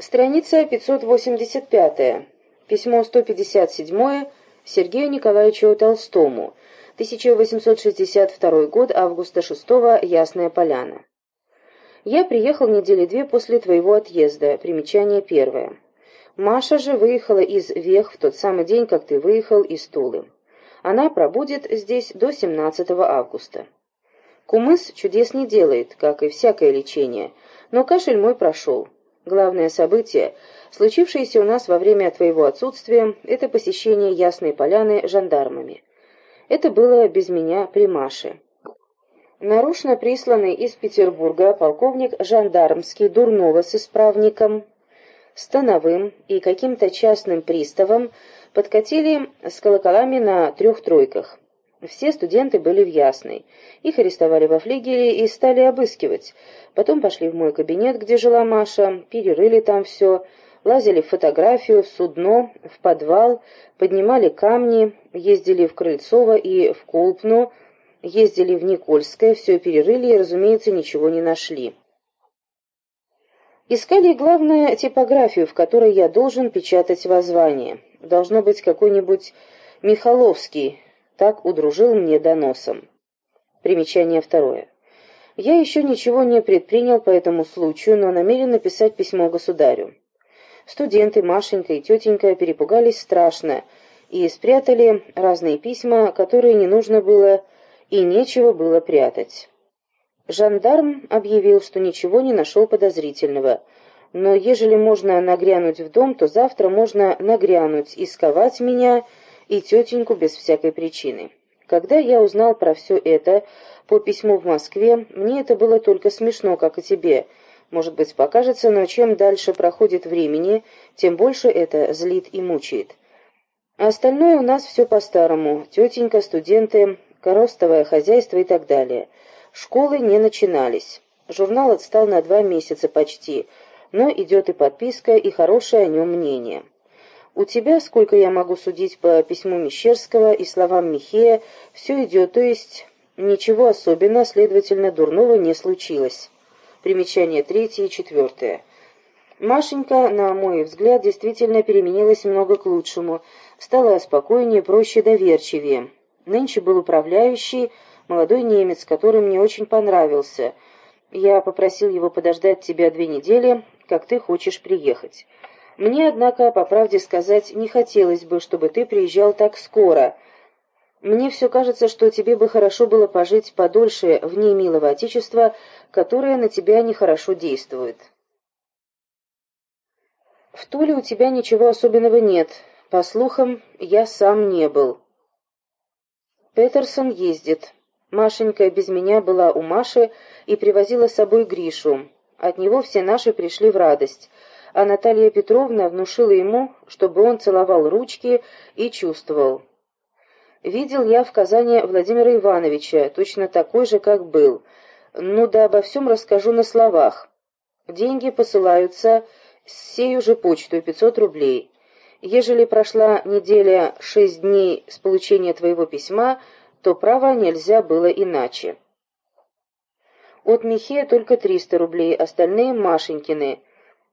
Страница 585. Письмо 157 Сергею Николаевичу Толстому. 1862 год, августа 6 Ясная Поляна. Я приехал недели две после твоего отъезда. Примечание первое. Маша же выехала из Вех в тот самый день, как ты выехал из Тулы. Она пробудет здесь до 17 августа. Кумыс чудес не делает, как и всякое лечение, но кашель мой прошел. Главное событие, случившееся у нас во время твоего отсутствия, это посещение Ясной Поляны жандармами. Это было без меня при Маше. Нарочно присланный из Петербурга полковник жандармский Дурнова с исправником, Становым и каким-то частным приставом подкатили с колоколами на трех тройках. Все студенты были в Ясной. Их арестовали во флигеле и стали обыскивать. Потом пошли в мой кабинет, где жила Маша, перерыли там все, лазили в фотографию, в судно, в подвал, поднимали камни, ездили в Крыльцово и в Колпно, ездили в Никольское, все перерыли и, разумеется, ничего не нашли. Искали, главное, типографию, в которой я должен печатать воззвание. Должно быть какой-нибудь Михаловский, так удружил мне доносом. Примечание второе. Я еще ничего не предпринял по этому случаю, но намерен написать письмо государю. Студенты Машенька и тетенька перепугались страшно и спрятали разные письма, которые не нужно было и нечего было прятать. Жандарм объявил, что ничего не нашел подозрительного, но ежели можно нагрянуть в дом, то завтра можно нагрянуть и сковать меня и тетеньку без всякой причины. Когда я узнал про все это по письму в Москве, мне это было только смешно, как и тебе. Может быть, покажется, но чем дальше проходит времени, тем больше это злит и мучает. А остальное у нас все по-старому. Тетенька, студенты, коростовое хозяйство и так далее. Школы не начинались. Журнал отстал на два месяца почти, но идет и подписка, и хорошее о нем мнение. У тебя, сколько я могу судить по письму Мещерского и словам Михея, все идет, то есть ничего особенного, следовательно, дурного не случилось. Примечание третье и четвертое. Машенька, на мой взгляд, действительно переменилась много к лучшему, стала спокойнее, проще, доверчивее. Нынче был управляющий, молодой немец, который мне очень понравился. Я попросил его подождать тебя две недели, как ты хочешь приехать. Мне, однако, по правде сказать, не хотелось бы, чтобы ты приезжал так скоро. Мне все кажется, что тебе бы хорошо было пожить подольше вне милого отечества, которое на тебя нехорошо действует. В Туле у тебя ничего особенного нет. По слухам, я сам не был. Петерсон ездит. Машенька без меня была у Маши и привозила с собой Гришу. От него все наши пришли в радость а Наталья Петровна внушила ему, чтобы он целовал ручки и чувствовал. Видел я в Казани Владимира Ивановича, точно такой же, как был. Ну да обо всем расскажу на словах. Деньги посылаются с сею же почту, 500 рублей. Ежели прошла неделя шесть дней с получения твоего письма, то право нельзя было иначе. От Михея только 300 рублей, остальные Машенькины.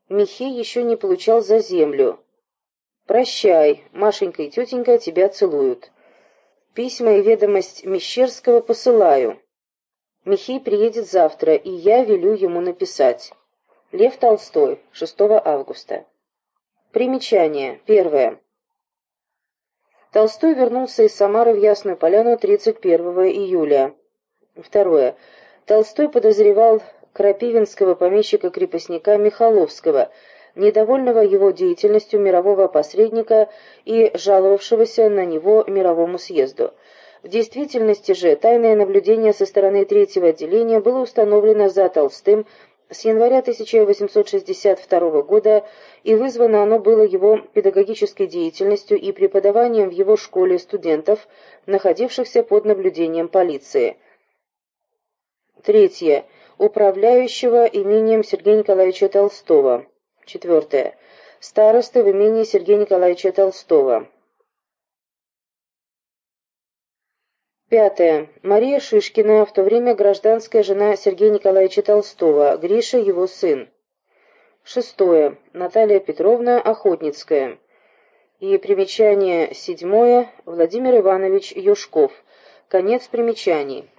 Михей еще не получал за землю. «Прощай, Машенька и тетенька тебя целуют. Письма и ведомость Мещерского посылаю. Михей приедет завтра, и я велю ему написать. Лев Толстой, 6 августа». Примечание. Первое. Толстой вернулся из Самары в Ясную Поляну 31 июля. Второе. Толстой подозревал крапивинского помещика-крепостника Михаловского, недовольного его деятельностью мирового посредника и жаловавшегося на него мировому съезду. В действительности же тайное наблюдение со стороны третьего отделения было установлено за Толстым с января 1862 года, и вызвано оно было его педагогической деятельностью и преподаванием в его школе студентов, находившихся под наблюдением полиции. Третье управляющего имением Сергея Николаевича Толстого. Четвертое. Староста в имении Сергея Николаевича Толстого. Пятое. Мария Шишкина, в то время гражданская жена Сергея Николаевича Толстого, Гриша его сын. Шестое. Наталья Петровна Охотницкая. И примечание седьмое. Владимир Иванович Юшков. Конец примечаний.